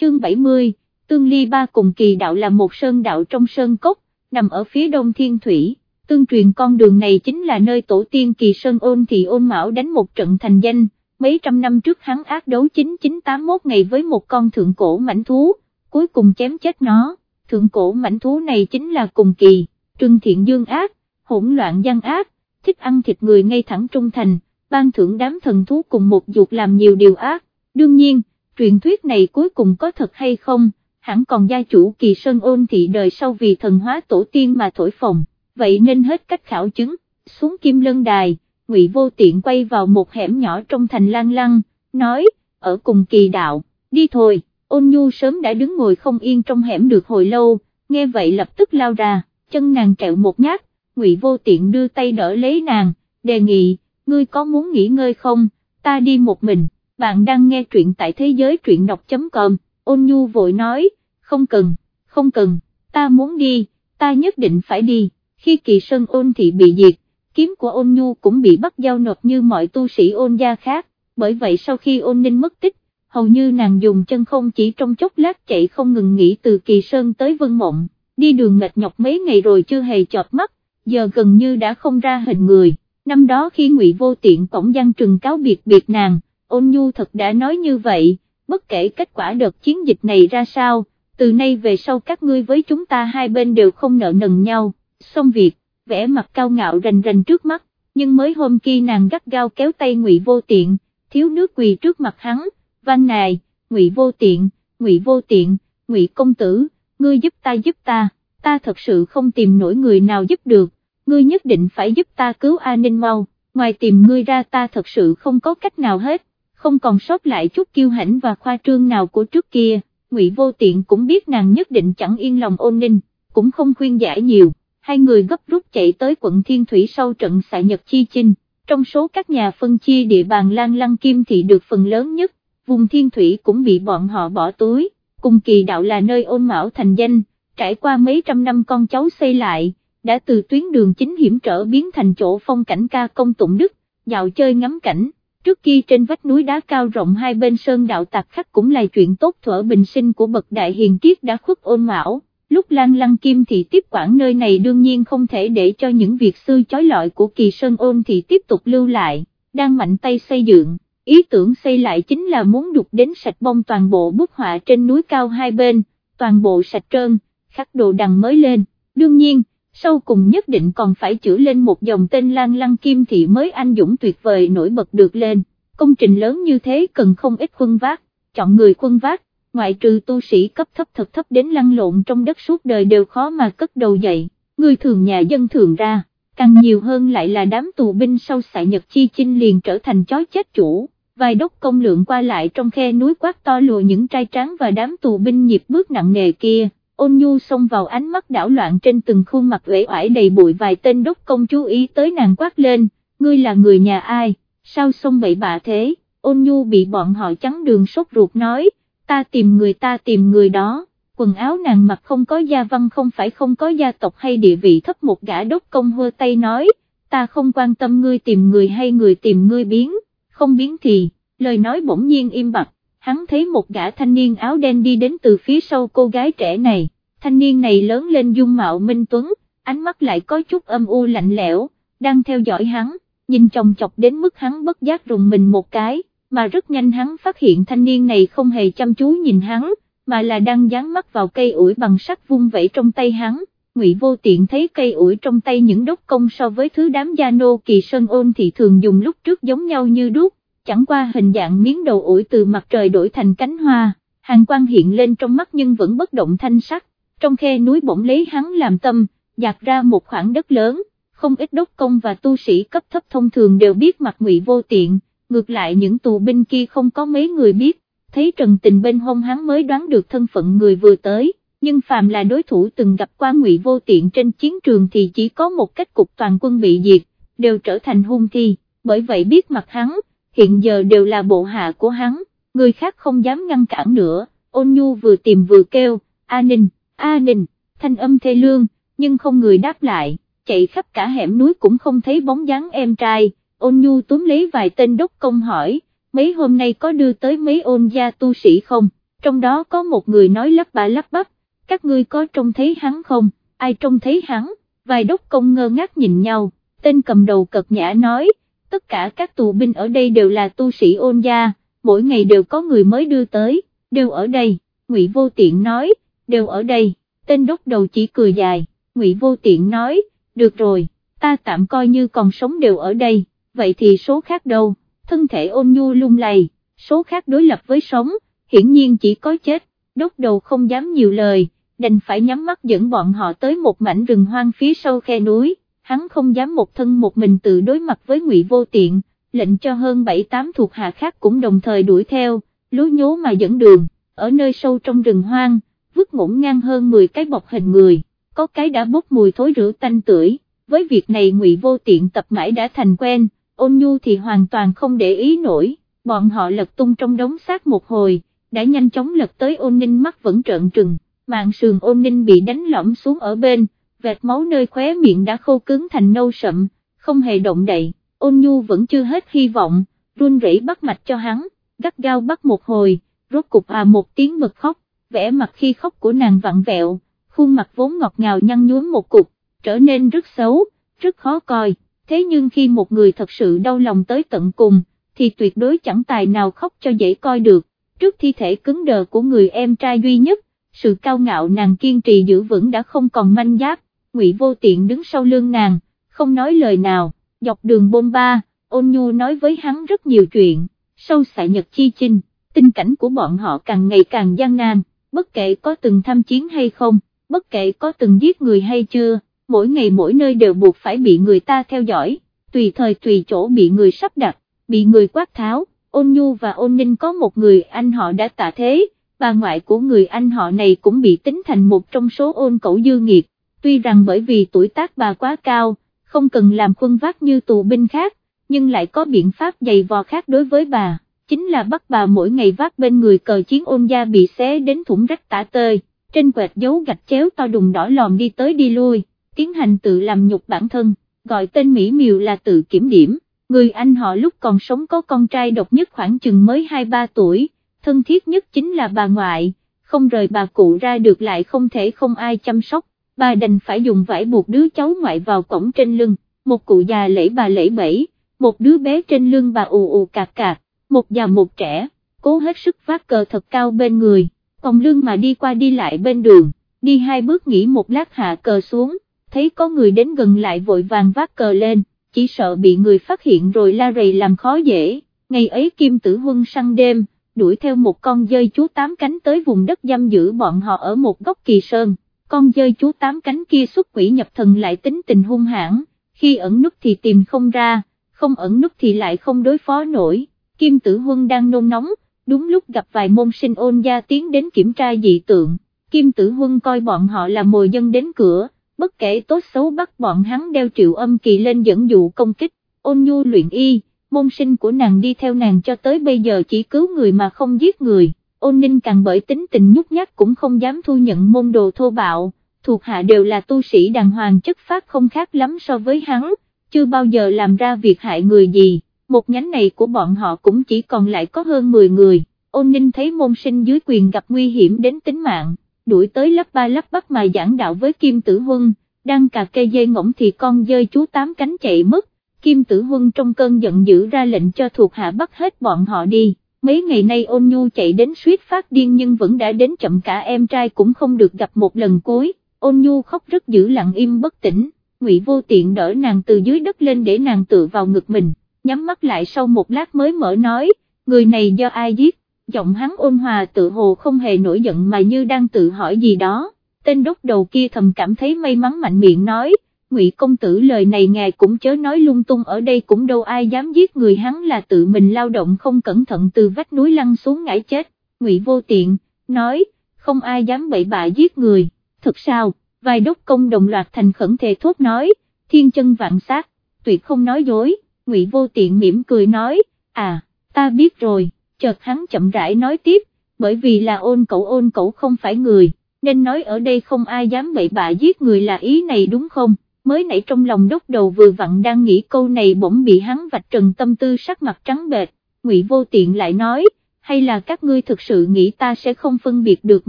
chương 70, Tương Ly Ba cùng kỳ đạo là một sơn đạo trong sơn cốc, nằm ở phía đông thiên thủy, tương truyền con đường này chính là nơi tổ tiên kỳ sơn ôn thị ôn mão đánh một trận thành danh, mấy trăm năm trước hắn ác đấu 9981 ngày với một con thượng cổ mảnh thú, cuối cùng chém chết nó, thượng cổ mảnh thú này chính là cùng kỳ, trưng thiện dương ác, hỗn loạn gian ác, thích ăn thịt người ngay thẳng trung thành, ban thưởng đám thần thú cùng một dục làm nhiều điều ác, đương nhiên, truyền thuyết này cuối cùng có thật hay không, hẳn còn gia chủ kỳ sơn ôn thị đời sau vì thần hóa tổ tiên mà thổi phồng, vậy nên hết cách khảo chứng, xuống kim lân đài, ngụy vô tiện quay vào một hẻm nhỏ trong thành lang lăng, nói, ở cùng kỳ đạo, đi thôi, ôn nhu sớm đã đứng ngồi không yên trong hẻm được hồi lâu, nghe vậy lập tức lao ra, chân nàng trẹo một nhát, ngụy vô tiện đưa tay đỡ lấy nàng, đề nghị, ngươi có muốn nghỉ ngơi không, ta đi một mình, bạn đang nghe truyện tại thế giới truyện đọc.com, ôn nhu vội nói, không cần, không cần, ta muốn đi, ta nhất định phải đi, khi kỳ sơn ôn thị bị diệt, kiếm của ôn nhu cũng bị bắt giao nộp như mọi tu sĩ ôn gia khác, bởi vậy sau khi ôn ninh mất tích, hầu như nàng dùng chân không chỉ trong chốc lát chạy không ngừng nghỉ từ kỳ sơn tới vân mộng, đi đường mệt nhọc mấy ngày rồi chưa hề chọt mắt, giờ gần như đã không ra hình người, năm đó khi ngụy vô tiện cổng giang trừng cáo biệt biệt nàng, ôn nhu thật đã nói như vậy, bất kể kết quả đợt chiến dịch này ra sao, từ nay về sau các ngươi với chúng ta hai bên đều không nợ nần nhau, xong việc, vẽ mặt cao ngạo rành rành trước mắt, nhưng mới hôm kia nàng gắt gao kéo tay ngụy vô tiện, thiếu nước quỳ trước mặt hắn, van nài, ngụy vô tiện, ngụy vô tiện, ngụy công tử, ngươi giúp ta giúp ta, ta thật sự không tìm nổi người nào giúp được, ngươi nhất định phải giúp ta cứu A Ninh mau, ngoài tìm ngươi ra ta thật sự không có cách nào hết, không còn sót lại chút kiêu hãnh và khoa trương nào của trước kia, ngụy vô tiện cũng biết nàng nhất định chẳng yên lòng ôn ninh, cũng không khuyên giải nhiều, hai người gấp rút chạy tới quận Thiên Thủy sau trận xạ Nhật Chi Chinh, trong số các nhà phân chia địa bàn Lan Lăng Kim Thị được phần lớn nhất, vùng Thiên Thủy cũng bị bọn họ bỏ túi, cùng kỳ đạo là nơi ôn mão thành danh, trải qua mấy trăm năm con cháu xây lại, đã từ tuyến đường chính hiểm trở biến thành chỗ phong cảnh ca công tụng đức, dạo chơi ngắm cảnh, trước kia trên vách núi đá cao rộng hai bên sơn đạo tạc khắc cũng là chuyện tốt thuở bình sinh của bậc đại hiền triết đã khuất ôn mão. Lúc Lan Lăng Kim thì tiếp quản nơi này đương nhiên không thể để cho những việc xưa chói lọi của kỳ sơn ôn thì tiếp tục lưu lại, đang mạnh tay xây dựng, ý tưởng xây lại chính là muốn đục đến sạch bông toàn bộ bức họa trên núi cao hai bên, toàn bộ sạch trơn, khắc đồ đằng mới lên, đương nhiên, sau cùng nhất định còn phải chữa lên một dòng tên Lan Lăng Kim Thị mới anh dũng tuyệt vời nổi bật được lên, công trình lớn như thế cần không ít khuân vác, chọn người khuân vác, ngoại trừ tu sĩ cấp thấp thật thấp đến lăn lộn trong đất suốt đời đều khó mà cất đầu dậy, người thường nhà dân thường ra, càng nhiều hơn lại là đám tù binh sau xạ nhật chi chinh liền trở thành chó chết chủ. Vài đốc công lượng qua lại trong khe núi quát to lùa những trai tráng và đám tù binh nhịp bước nặng nề kia, ôn nhu xông vào ánh mắt đảo loạn trên từng khuôn mặt uể oải đầy bụi vài tên đốc công chú ý tới nàng quát lên, ngươi là người nhà ai, sao xông bậy bạ thế, ôn nhu bị bọn họ chắn đường sốt ruột nói, ta tìm người ta tìm người đó, quần áo nàng mặc không có gia văn không phải không có gia tộc hay địa vị thấp một gã đốc công hơ tay nói, ta không quan tâm ngươi tìm người hay người tìm ngươi biến, không biến thì, lời nói bỗng nhiên im bặt hắn thấy một gã thanh niên áo đen đi đến từ phía sau cô gái trẻ này, thanh niên này lớn lên dung mạo minh tuấn, ánh mắt lại có chút âm u lạnh lẽo, đang theo dõi hắn, nhìn chồng chọc đến mức hắn bất giác rùng mình một cái, mà rất nhanh hắn phát hiện thanh niên này không hề chăm chú nhìn hắn, mà là đang dán mắt vào cây ủi bằng sắt vung vẩy trong tay hắn. Ngụy Vô Tiện thấy cây ủi trong tay những đốc công so với thứ đám gia nô kỳ sơn ôn thì thường dùng lúc trước giống nhau như đúc, chẳng qua hình dạng miếng đầu ủi từ mặt trời đổi thành cánh hoa, hàng quang hiện lên trong mắt nhưng vẫn bất động thanh sắc, trong khe núi bỗng lấy hắn làm tâm, dạt ra một khoảng đất lớn, không ít đốc công và tu sĩ cấp thấp thông thường đều biết mặt ngụy vô tiện, ngược lại những tù binh kia không có mấy người biết, thấy trần tình bên hông hắn mới đoán được thân phận người vừa tới. Nhưng phàm là đối thủ từng gặp qua ngụy vô tiện trên chiến trường thì chỉ có một kết cục toàn quân bị diệt, đều trở thành hung thi, bởi vậy biết mặt hắn, hiện giờ đều là bộ hạ của hắn, người khác không dám ngăn cản nữa, ôn nhu vừa tìm vừa kêu, A Ninh, A Ninh, thanh âm thê lương, nhưng không người đáp lại, chạy khắp cả hẻm núi cũng không thấy bóng dáng em trai, ôn nhu túm lấy vài tên đốc công hỏi, mấy hôm nay có đưa tới mấy ôn gia tu sĩ không, trong đó có một người nói lắp bả lắp bắp, các ngươi có trông thấy hắn không, ai trông thấy hắn, vài đốc công ngơ ngác nhìn nhau, tên cầm đầu cật nhã nói, tất cả các tù binh ở đây đều là tu sĩ ôn gia, mỗi ngày đều có người mới đưa tới, đều ở đây, Ngụy Vô Tiện nói, đều ở đây, tên đốc đầu chỉ cười dài, Ngụy Vô Tiện nói, được rồi, ta tạm coi như còn sống đều ở đây, vậy thì số khác đâu, thân thể ôn nhu lung lay, số khác đối lập với sống, hiển nhiên chỉ có chết, đốc đầu không dám nhiều lời, đành phải nhắm mắt dẫn bọn họ tới một mảnh rừng hoang phía sau khe núi, hắn không dám một thân một mình tự đối mặt với ngụy vô tiện, lệnh cho hơn 7-8 thuộc hạ khác cũng đồng thời đuổi theo, lúa nhố mà dẫn đường, ở nơi sâu trong rừng hoang, vứt ngổn ngang hơn 10 cái bọc hình người, có cái đã bốc mùi thối rửa tanh tưởi, với việc này ngụy vô tiện tập mãi đã thành quen, ôn nhu thì hoàn toàn không để ý nổi, bọn họ lật tung trong đống xác một hồi, đã nhanh chóng lật tới ôn ninh mắt vẫn trợn trừng, mạng sườn ôn ninh bị đánh lõm xuống ở bên, vệt máu nơi khóe miệng đã khô cứng thành nâu sậm, không hề động đậy, ôn nhu vẫn chưa hết hy vọng, run rẩy bắt mạch cho hắn, gắt gao bắt một hồi, rốt cục à một tiếng bật khóc, vẻ mặt khi khóc của nàng vặn vẹo, khuôn mặt vốn ngọt ngào nhăn nhuốm một cục, trở nên rất xấu, rất khó coi, thế nhưng khi một người thật sự đau lòng tới tận cùng, thì tuyệt đối chẳng tài nào khóc cho dễ coi được, trước thi thể cứng đờ của người em trai duy nhất, sự cao ngạo nàng kiên trì giữ vững đã không còn manh giáp, ngụy vô tiện đứng sau lưng nàng, không nói lời nào, dọc đường bôn ba, ôn nhu nói với hắn rất nhiều chuyện, sâu xạ nhật chi chinh, tình cảnh của bọn họ càng ngày càng gian nan, bất kể có từng tham chiến hay không, bất kể có từng giết người hay chưa, mỗi ngày mỗi nơi đều buộc phải bị người ta theo dõi, tùy thời tùy chỗ bị người sắp đặt, bị người quát tháo, ôn nhu và ôn ninh có một người anh họ đã tạ thế, bà ngoại của người anh họ này cũng bị tính thành một trong số ôn cẩu dư nghiệt, tuy rằng bởi vì tuổi tác bà quá cao, không cần làm khuân vác như tù binh khác, nhưng lại có biện pháp dày vò khác đối với bà, chính là bắt bà mỗi ngày vác bên người cờ chiến ôn gia bị xé đến thủng rách tả tơi, trên quẹt dấu gạch chéo to đùng đỏ lòm đi tới đi lui, tiến hành tự làm nhục bản thân, gọi tên Mỹ Miều là tự kiểm điểm, người anh họ lúc còn sống có con trai độc nhất khoảng chừng mới 2-3 tuổi, thân thiết nhất chính là bà ngoại, không rời bà cụ ra được lại không thể không ai chăm sóc, bà đành phải dùng vải buộc đứa cháu ngoại vào cổng trên lưng, một cụ già lễ bà lễ bẫy, một đứa bé trên lưng bà ù ù cạc cạc, một già một trẻ, cố hết sức vác cờ thật cao bên người, còng lưng mà đi qua đi lại bên đường, đi hai bước nghỉ một lát hạ cờ xuống, thấy có người đến gần lại vội vàng vác cờ lên, chỉ sợ bị người phát hiện rồi la rầy làm khó dễ, ngày ấy Kim Tử Huân săn đêm, đuổi theo một con dơi chú tám cánh tới vùng đất giam giữ bọn họ ở một góc kỳ sơn, con dơi chú tám cánh kia xuất quỷ nhập thần lại tính tình hung hãn, khi ẩn nút thì tìm không ra, không ẩn nút thì lại không đối phó nổi, Kim Tử Huân đang nôn nóng, đúng lúc gặp vài môn sinh ôn gia tiến đến kiểm tra dị tượng, Kim Tử Huân coi bọn họ là mồi dân đến cửa, bất kể tốt xấu bắt bọn hắn đeo triệu âm kỳ lên dẫn dụ công kích, ôn nhu luyện y môn sinh của nàng đi theo nàng cho tới bây giờ chỉ cứu người mà không giết người, ôn ninh càng bởi tính tình nhút nhát cũng không dám thu nhận môn đồ thô bạo, thuộc hạ đều là tu sĩ đàng hoàng chất phát không khác lắm so với hắn, chưa bao giờ làm ra việc hại người gì, một nhánh này của bọn họ cũng chỉ còn lại có hơn 10 người, ôn ninh thấy môn sinh dưới quyền gặp nguy hiểm đến tính mạng, đuổi tới lắp ba lắp bắp mà giảng đạo với Kim Tử Huân, đang cà cây dây ngỗng thì con dơi chú tám cánh chạy mất, Kim Tử Huân trong cơn giận dữ ra lệnh cho thuộc hạ bắt hết bọn họ đi, mấy ngày nay ôn nhu chạy đến suýt phát điên nhưng vẫn đã đến chậm cả em trai cũng không được gặp một lần cuối, ôn nhu khóc rất dữ lặng im bất tỉnh, ngụy vô tiện đỡ nàng từ dưới đất lên để nàng tự vào ngực mình, nhắm mắt lại sau một lát mới mở nói, người này do ai giết, giọng hắn ôn hòa tự hồ không hề nổi giận mà như đang tự hỏi gì đó, tên đốt đầu kia thầm cảm thấy may mắn mạnh miệng nói, Ngụy công tử lời này ngài cũng chớ nói lung tung ở đây cũng đâu ai dám giết người hắn là tự mình lao động không cẩn thận từ vách núi lăn xuống ngã chết, Ngụy vô tiện, nói, không ai dám bậy bạ giết người, thật sao, vài đốc công đồng loạt thành khẩn thề thốt nói, thiên chân vạn sát, tuyệt không nói dối, Ngụy vô tiện mỉm cười nói, à, ta biết rồi, chợt hắn chậm rãi nói tiếp, bởi vì là ôn cậu ôn cậu không phải người, nên nói ở đây không ai dám bậy bạ giết người là ý này đúng không? Mới nãy trong lòng đốc đầu vừa vặn đang nghĩ câu này bỗng bị hắn vạch trần tâm tư sắc mặt trắng bệch, ngụy vô tiện lại nói, hay là các ngươi thực sự nghĩ ta sẽ không phân biệt được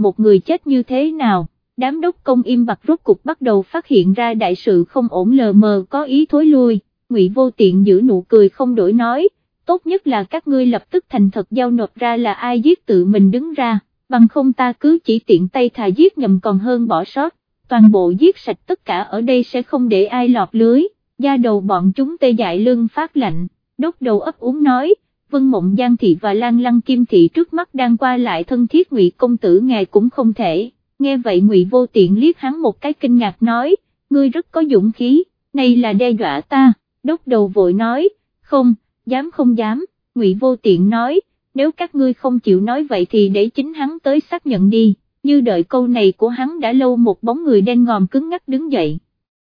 một người chết như thế nào, đám đốc công im bặt rốt cục bắt đầu phát hiện ra đại sự không ổn lờ mờ có ý thối lui, ngụy vô tiện giữ nụ cười không đổi nói, tốt nhất là các ngươi lập tức thành thật giao nộp ra là ai giết tự mình đứng ra, bằng không ta cứ chỉ tiện tay thà giết nhầm còn hơn bỏ sót, toàn bộ giết sạch tất cả ở đây sẽ không để ai lọt lưới, da đầu bọn chúng tê dại lưng phát lạnh, đốt đầu ấp uống nói, Vân Mộng Giang Thị và Lan Lăng Kim Thị trước mắt đang qua lại thân thiết ngụy công tử ngài cũng không thể, nghe vậy ngụy vô tiện liếc hắn một cái kinh ngạc nói, ngươi rất có dũng khí, này là đe dọa ta, đốt đầu vội nói, không, dám không dám, ngụy vô tiện nói, nếu các ngươi không chịu nói vậy thì để chính hắn tới xác nhận đi, như đợi câu này của hắn đã lâu một bóng người đen ngòm cứng ngắc đứng dậy.